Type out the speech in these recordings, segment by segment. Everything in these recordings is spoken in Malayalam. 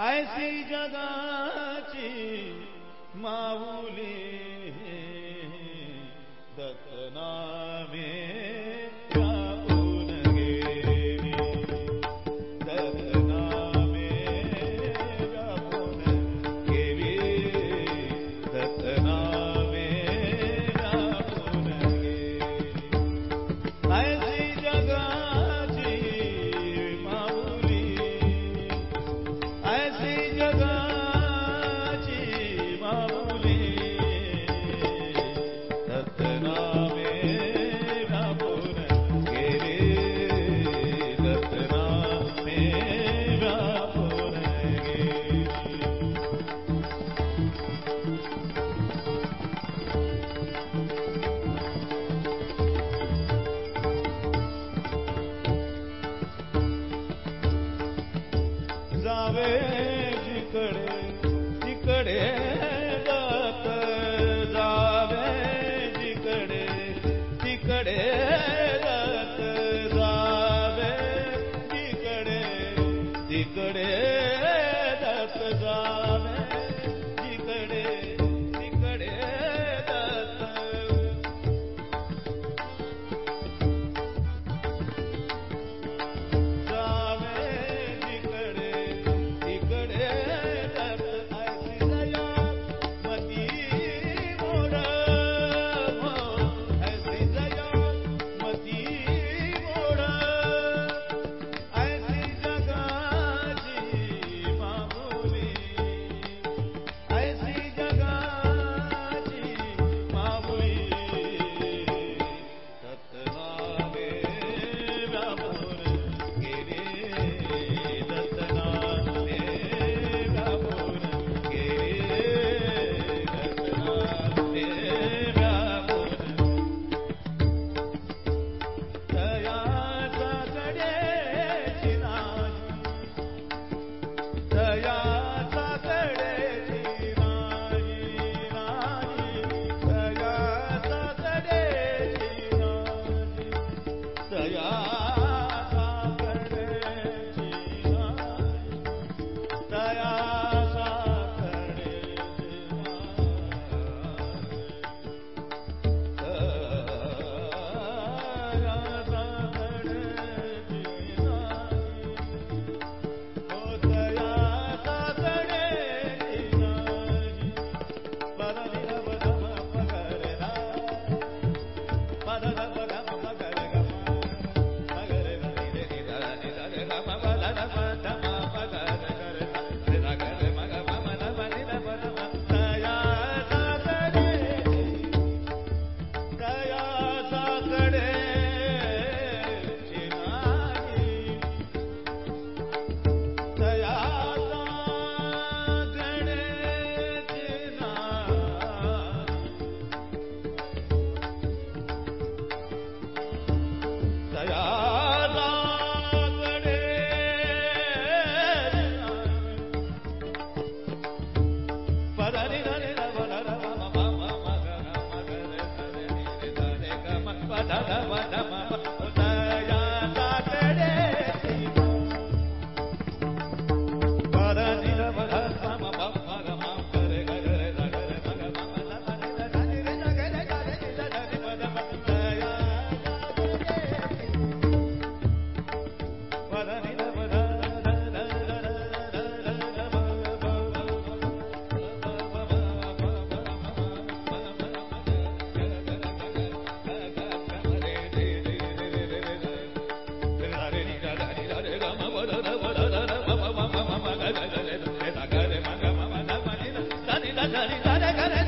ऐसी जगाची माऊली Dama Dama da da da da da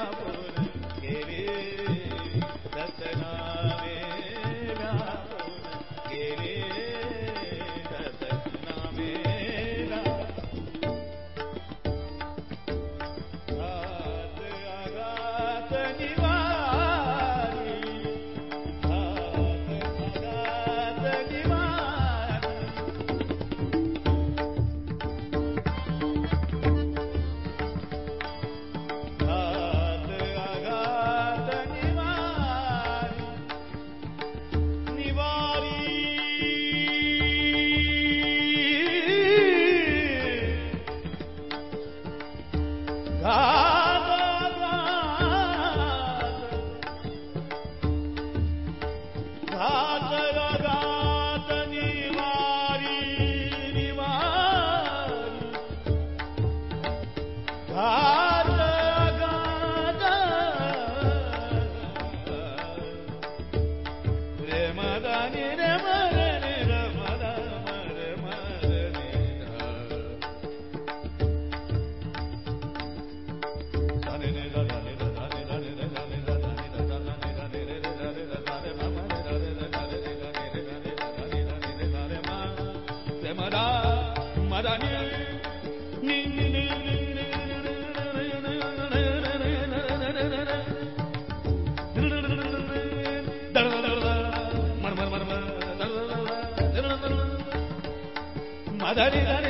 प्रभु da da da